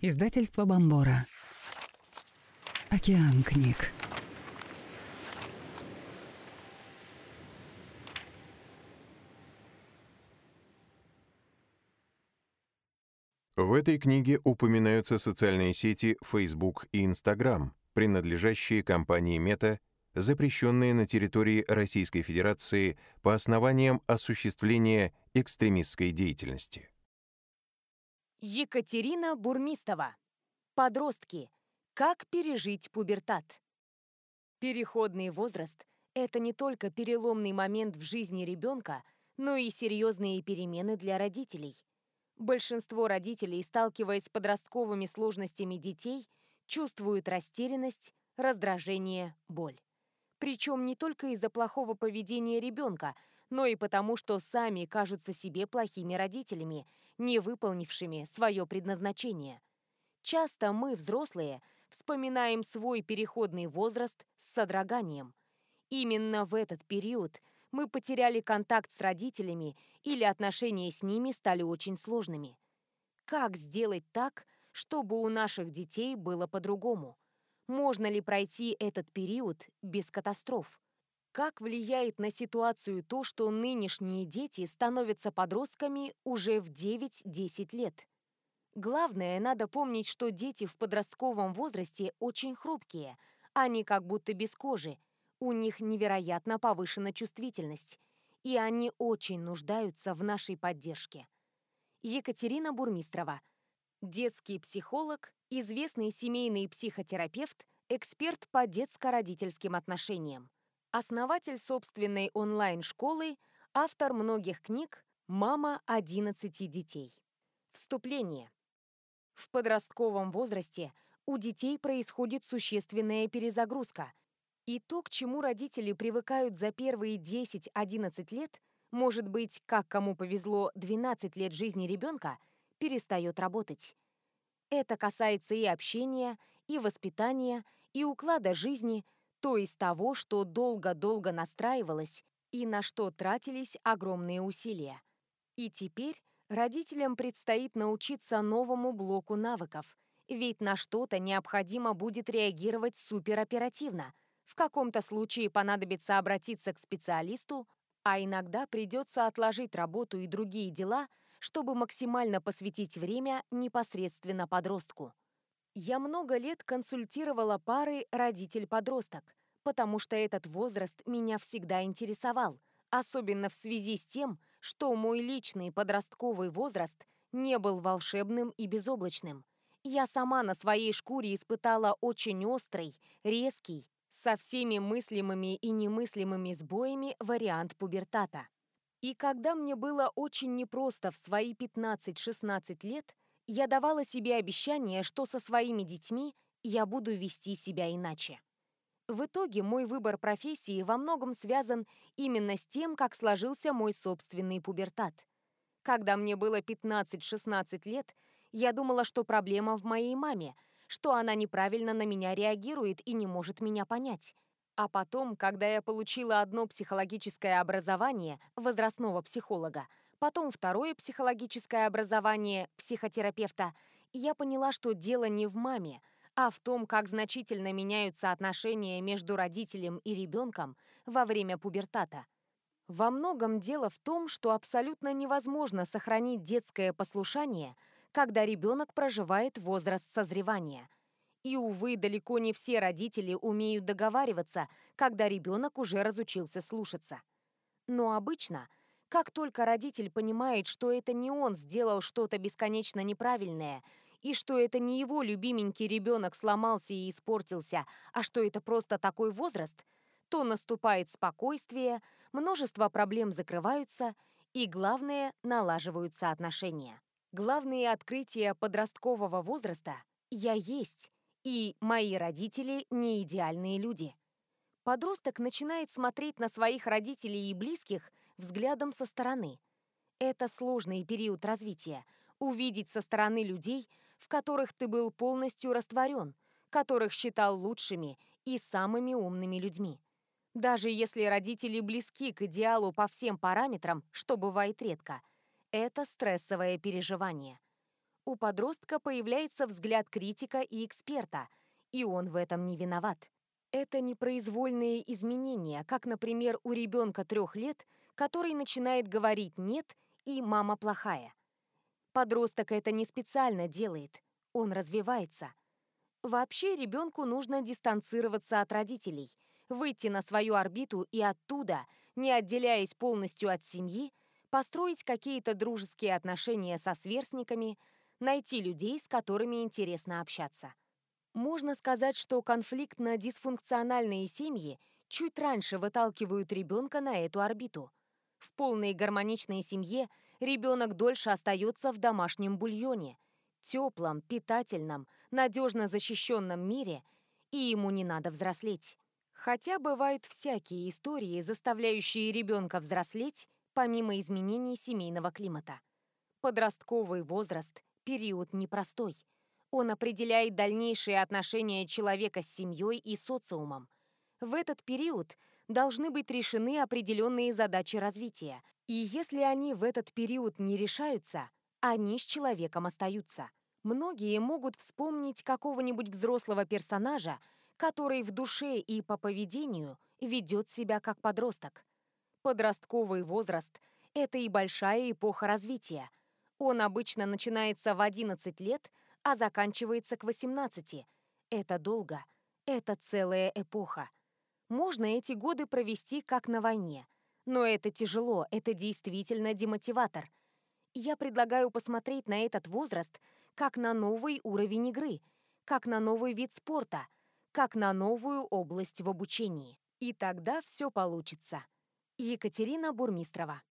Издательство Бомбора. Океан книг. В этой книге упоминаются социальные сети Facebook и Instagram, принадлежащие компании Meta, запрещенные на территории Российской Федерации по основаниям осуществления экстремистской деятельности. Екатерина Бурмистова. Подростки. Как пережить пубертат? Переходный возраст – это не только переломный момент в жизни ребенка, но и серьезные перемены для родителей. Большинство родителей, сталкиваясь с подростковыми сложностями детей, чувствуют растерянность, раздражение, боль. Причем не только из-за плохого поведения ребенка, но и потому, что сами кажутся себе плохими родителями, не выполнившими свое предназначение. Часто мы, взрослые, вспоминаем свой переходный возраст с содроганием. Именно в этот период мы потеряли контакт с родителями или отношения с ними стали очень сложными. Как сделать так, чтобы у наших детей было по-другому? Можно ли пройти этот период без катастроф? Как влияет на ситуацию то, что нынешние дети становятся подростками уже в 9-10 лет? Главное, надо помнить, что дети в подростковом возрасте очень хрупкие, они как будто без кожи, у них невероятно повышена чувствительность, и они очень нуждаются в нашей поддержке. Екатерина Бурмистрова, детский психолог, известный семейный психотерапевт, эксперт по детско-родительским отношениям, основатель собственной онлайн-школы, автор многих книг «Мама 11 детей». Вступление. В подростковом возрасте у детей происходит существенная перезагрузка, и то, к чему родители привыкают за первые 10-11 лет, может быть, как кому повезло 12 лет жизни ребенка, перестает работать. Это касается и общения, и воспитания, и уклада жизни, то есть того, что долго-долго настраивалось и на что тратились огромные усилия. И теперь родителям предстоит научиться новому блоку навыков, ведь на что-то необходимо будет реагировать супероперативно. В каком-то случае понадобится обратиться к специалисту, а иногда придется отложить работу и другие дела, чтобы максимально посвятить время непосредственно подростку. Я много лет консультировала пары родитель-подросток, потому что этот возраст меня всегда интересовал, особенно в связи с тем, что мой личный подростковый возраст не был волшебным и безоблачным. Я сама на своей шкуре испытала очень острый, резкий, со всеми мыслимыми и немыслимыми сбоями вариант пубертата. И когда мне было очень непросто в свои 15-16 лет, я давала себе обещание, что со своими детьми я буду вести себя иначе. В итоге мой выбор профессии во многом связан именно с тем, как сложился мой собственный пубертат. Когда мне было 15-16 лет, я думала, что проблема в моей маме, что она неправильно на меня реагирует и не может меня понять. А потом, когда я получила одно психологическое образование возрастного психолога, потом второе психологическое образование психотерапевта, я поняла, что дело не в маме, а в том, как значительно меняются отношения между родителем и ребенком во время пубертата. Во многом дело в том, что абсолютно невозможно сохранить детское послушание, когда ребенок проживает возраст созревания. И, увы, далеко не все родители умеют договариваться, когда ребенок уже разучился слушаться. Но обычно – как только родитель понимает, что это не он сделал что-то бесконечно неправильное, и что это не его любименький ребенок сломался и испортился, а что это просто такой возраст, то наступает спокойствие, множество проблем закрываются, и, главное, налаживаются отношения. Главные открытия подросткового возраста «я есть», и «мои родители не идеальные люди». Подросток начинает смотреть на своих родителей и близких взглядом со стороны. Это сложный период развития. Увидеть со стороны людей, в которых ты был полностью растворен, которых считал лучшими и самыми умными людьми. Даже если родители близки к идеалу по всем параметрам, что бывает редко, это стрессовое переживание. у подростка появляется взгляд критика и эксперта, и он в этом не виноват. Это непроизвольные изменения, как, например, у ребенка трех лет, который начинает говорить «нет» и «мама плохая». Подросток это не специально делает, он развивается. Вообще ребенку нужно дистанцироваться от родителей, выйти на свою орбиту и оттуда, не отделяясь полностью от семьи, построить какие-то дружеские отношения со сверстниками, найти людей, с которыми интересно общаться. Можно сказать, что конфликтно-дисфункциональные семьи чуть раньше выталкивают ребенка на эту орбиту. В полной гармоничной семье ребенок дольше остается в домашнем бульоне, теплом, питательном, надежно защищенном мире, и ему не надо взрослеть. Хотя бывают всякие истории, заставляющие ребенка взрослеть, помимо изменений семейного климата. Подростковый возраст – период непростой. Он определяет дальнейшие отношения человека с семьей и социумом. В этот период должны быть решены определенные задачи развития, и если они в этот период не решаются, они с человеком остаются. Многие могут вспомнить какого-нибудь взрослого персонажа, который в душе и по поведению ведет себя как подросток. Подростковый возраст – это и большая эпоха развития. Он обычно начинается в 11 лет, а заканчивается к 18. Это долго. Это целая эпоха. Можно эти годы провести как на войне. Но это тяжело, это действительно демотиватор. Я предлагаю посмотреть на этот возраст как на новый уровень игры, как на новый вид спорта, как на новую область в обучении. И тогда все получится. Екатерина Бурмистрова